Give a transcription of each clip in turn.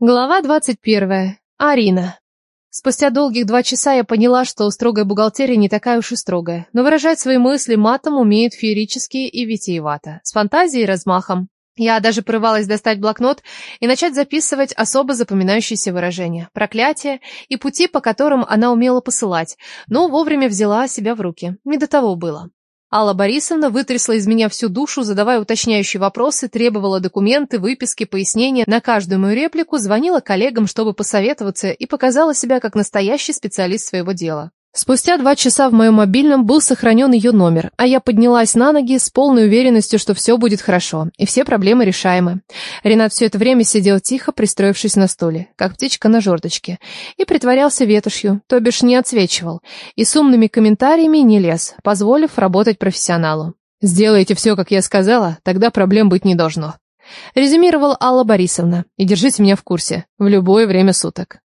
Глава 21. Арина. Спустя долгих два часа я поняла, что строгая бухгалтерия не такая уж и строгая, но выражать свои мысли матом умеет феерически и витиевато, с фантазией и размахом. Я даже порывалась достать блокнот и начать записывать особо запоминающиеся выражения, проклятия и пути, по которым она умела посылать, но вовремя взяла себя в руки. Не до того было. Алла Борисовна вытрясла из меня всю душу, задавая уточняющие вопросы, требовала документы, выписки, пояснения. На каждую мою реплику звонила коллегам, чтобы посоветоваться, и показала себя как настоящий специалист своего дела. Спустя два часа в моем мобильном был сохранен ее номер, а я поднялась на ноги с полной уверенностью, что все будет хорошо, и все проблемы решаемы. Ренат все это время сидел тихо, пристроившись на стуле, как птичка на жердочке, и притворялся ветошью, то бишь не отсвечивал, и с умными комментариями не лез, позволив работать профессионалу. «Сделайте все, как я сказала, тогда проблем быть не должно», резюмировала Алла Борисовна, и держите меня в курсе, в любое время суток.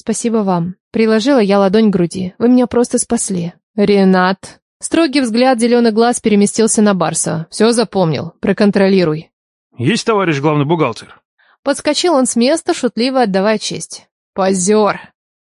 «Спасибо вам». Приложила я ладонь к груди. «Вы меня просто спасли». «Ренат». Строгий взгляд зеленых глаз переместился на Барса. «Все запомнил. Проконтролируй». «Есть, товарищ главный бухгалтер». Подскочил он с места, шутливо отдавая честь. «Позер!»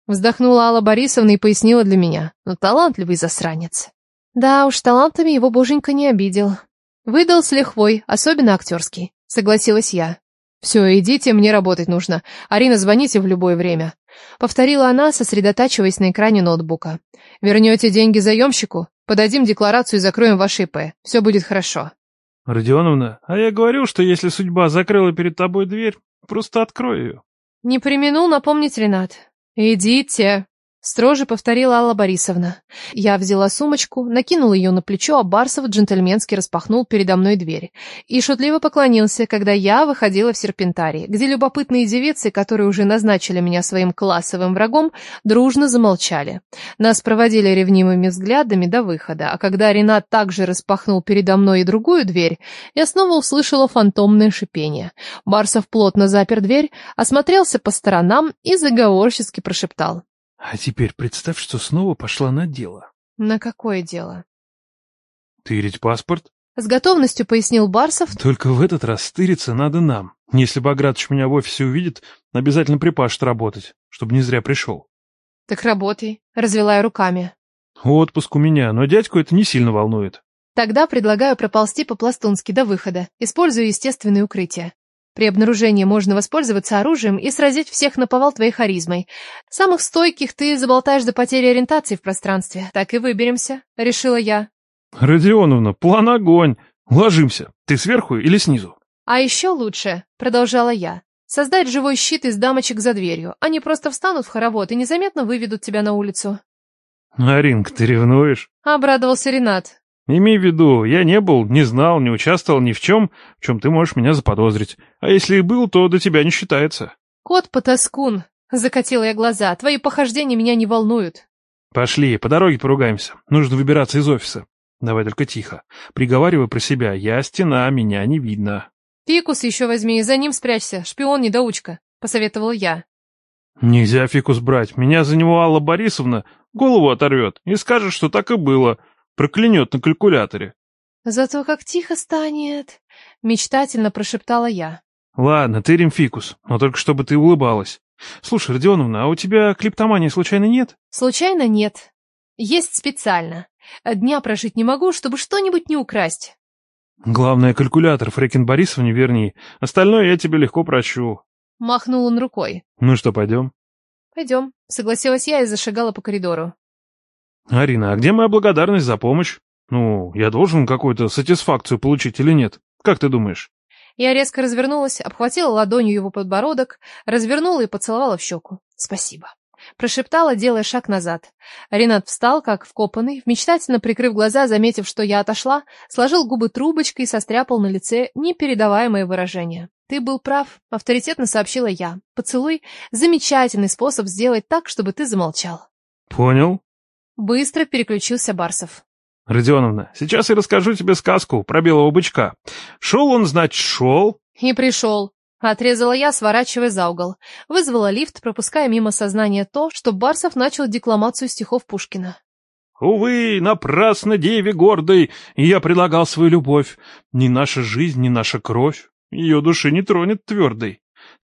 Вздохнула Алла Борисовна и пояснила для меня. «Ну, талантливый засранец». Да уж, талантами его боженька не обидел. Выдал с лихвой, особенно актерский. Согласилась я. «Все, идите, мне работать нужно. Арина, звоните в любое время». Повторила она, сосредотачиваясь на экране ноутбука. «Вернете деньги заемщику? Подадим декларацию и закроем ваш ИП. Все будет хорошо». «Родионовна, а я говорю, что если судьба закрыла перед тобой дверь, просто открой ее». Не применул напомнить Ренат. «Идите». Строже повторила Алла Борисовна. Я взяла сумочку, накинула ее на плечо, а Барсов джентльменски распахнул передо мной дверь. И шутливо поклонился, когда я выходила в серпентарий, где любопытные девицы, которые уже назначили меня своим классовым врагом, дружно замолчали. Нас проводили ревнимыми взглядами до выхода, а когда Ренат также распахнул передо мной и другую дверь, я снова услышала фантомное шипение. Барсов плотно запер дверь, осмотрелся по сторонам и заговорчески прошептал. А теперь представь, что снова пошла на дело. На какое дело? Тырить паспорт? С готовностью пояснил Барсов. Только в этот раз стыриться надо нам. Если Багратович меня в офисе увидит, обязательно припашет работать, чтобы не зря пришел. Так работай, развела я руками. Отпуск у меня, но дядьку это не сильно волнует. Тогда предлагаю проползти по-пластунски до выхода, используя естественное укрытие. При обнаружении можно воспользоваться оружием и сразить всех на повал твоей харизмой. Самых стойких ты заболтаешь до потери ориентации в пространстве. Так и выберемся, решила я. Родионовна, план огонь. Ложимся. Ты сверху или снизу? А еще лучше, продолжала я, создать живой щит из дамочек за дверью. Они просто встанут в хоровод и незаметно выведут тебя на улицу. Аринка, ты ревнуешь? Обрадовался Ренат. Имей в виду, я не был, не знал, не участвовал ни в чем, в чем ты можешь меня заподозрить. А если и был, то до тебя не считается. Кот-потаскун, закатила я глаза, твои похождения меня не волнуют. Пошли, по дороге поругаемся. Нужно выбираться из офиса. Давай только тихо. Приговаривай про себя. Я стена, меня не видно. Фикус еще возьми, за ним спрячься. Шпион-недоучка, посоветовал я. Нельзя фикус брать. Меня за него Алла Борисовна голову оторвет и скажет, что так и было. Проклянет на калькуляторе. Зато как тихо станет, мечтательно прошептала я. Ладно, ты римфикус, но только чтобы ты улыбалась. Слушай, Родионовна, а у тебя клиптомании случайно нет? Случайно нет. Есть специально. Дня прожить не могу, чтобы что-нибудь не украсть. Главное, калькулятор Фрекин Борисовне верни. Остальное я тебе легко прощу. Махнул он рукой. Ну что, пойдем? Пойдем, согласилась я и зашагала по коридору. Арина, а где моя благодарность за помощь? Ну, я должен какую-то сатисфакцию получить или нет? Как ты думаешь? Я резко развернулась, обхватила ладонью его подбородок, развернула и поцеловала в щеку. Спасибо. Прошептала, делая шаг назад. Ренат встал, как вкопанный, мечтательно прикрыв глаза, заметив, что я отошла, сложил губы трубочкой и состряпал на лице непередаваемое выражение. «Ты был прав», — авторитетно сообщила я. «Поцелуй — замечательный способ сделать так, чтобы ты замолчал». «Понял», Быстро переключился Барсов. Родионовна, сейчас я расскажу тебе сказку про белого бычка. Шел он, значит, шел. И пришел. Отрезала я, сворачивая за угол. Вызвала лифт, пропуская мимо сознания то, что Барсов начал декламацию стихов Пушкина. Увы, напрасно деве гордой я предлагал свою любовь. Ни наша жизнь, ни наша кровь ее души не тронет твердой.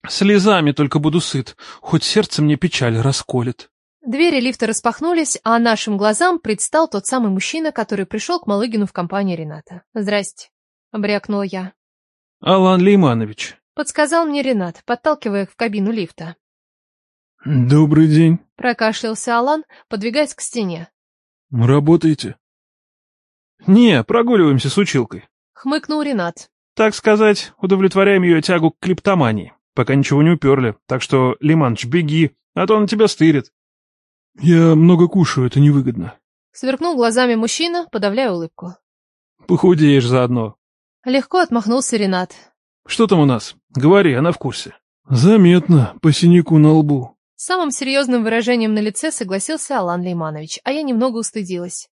Слезами только буду сыт, хоть сердце мне печаль расколет. Двери лифта распахнулись, а нашим глазам предстал тот самый мужчина, который пришел к Малыгину в компании Рената. «Здрасте», — обрякнула я. Алан Лейманович. Подсказал мне Ренат, подталкивая в кабину лифта. Добрый день. Прокашлялся Алан, подвигаясь к стене. Работаете? Не, прогуливаемся с училкой. Хмыкнул Ренат. Так сказать, удовлетворяем ее тягу к клептомании, пока ничего не уперли. Так что, Лиманыч, беги, а то он тебя стырит. Я много кушаю, это невыгодно. Сверкнул глазами мужчина, подавляя улыбку. Похудеешь заодно. Легко отмахнулся Ренат. Что там у нас? Говори, она в курсе. Заметно, по синяку на лбу. С самым серьезным выражением на лице согласился Алан Лейманович, а я немного устыдилась.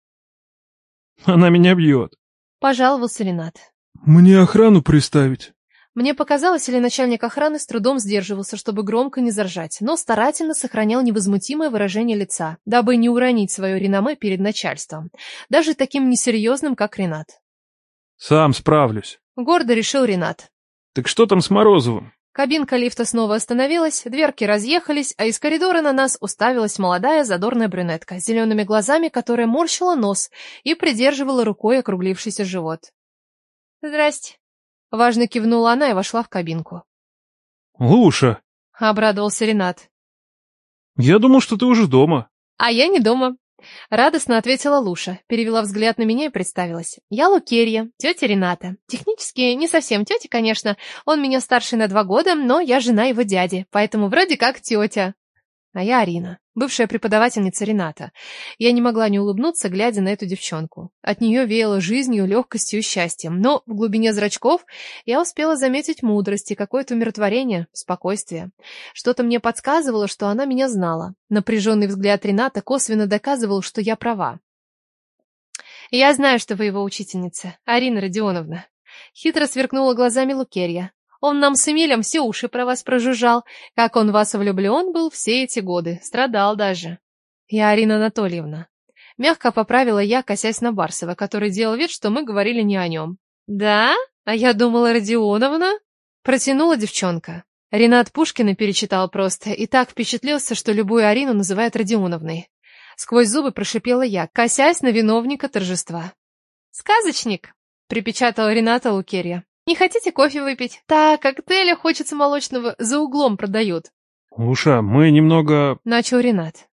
Она меня бьет. Пожаловался Ренат. Мне охрану приставить. Мне показалось, или начальник охраны с трудом сдерживался, чтобы громко не заржать, но старательно сохранял невозмутимое выражение лица, дабы не уронить свое реноме перед начальством, даже таким несерьезным, как Ренат. «Сам справлюсь», — гордо решил Ренат. «Так что там с Морозовым?» Кабинка лифта снова остановилась, дверки разъехались, а из коридора на нас уставилась молодая задорная брюнетка с зелеными глазами, которая морщила нос и придерживала рукой округлившийся живот. «Здрасте», Важно кивнула она и вошла в кабинку. «Луша!» — обрадовался Ренат. «Я думал, что ты уже дома». «А я не дома», — радостно ответила Луша, перевела взгляд на меня и представилась. «Я Лукерья, тетя Рената. Технически не совсем тетя, конечно. Он меня старше на два года, но я жена его дяди, поэтому вроде как тетя». А я Арина, бывшая преподавательница Рената. Я не могла не улыбнуться, глядя на эту девчонку. От нее веяло жизнью, легкостью и счастьем, но в глубине зрачков я успела заметить мудрость и какое-то умиротворение, спокойствие. Что-то мне подсказывало, что она меня знала. Напряженный взгляд Рената косвенно доказывал, что я права. «Я знаю, что вы его учительница, Арина Родионовна». Хитро сверкнула глазами Лукерья. Он нам с Эмилем все уши про вас прожужжал, как он вас влюблен был все эти годы, страдал даже. Я Арина Анатольевна. Мягко поправила я, косясь на Барсова, который делал вид, что мы говорили не о нем. «Да? А я думала, Родионовна?» Протянула девчонка. Ренат Пушкина перечитал просто и так впечатлился, что любую Арину называют Родионовной. Сквозь зубы прошипела я, косясь на виновника торжества. «Сказочник!» — припечатала Рената Лукерья. Не хотите кофе выпить? Так, коктейля хочется молочного, за углом продают. Уша, мы немного... Начал Ренат.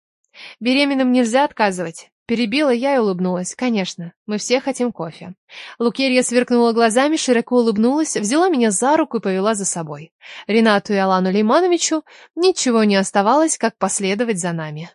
Беременным нельзя отказывать. Перебила я и улыбнулась. Конечно, мы все хотим кофе. Лукерья сверкнула глазами, широко улыбнулась, взяла меня за руку и повела за собой. Ренату и Алану Леймановичу ничего не оставалось, как последовать за нами.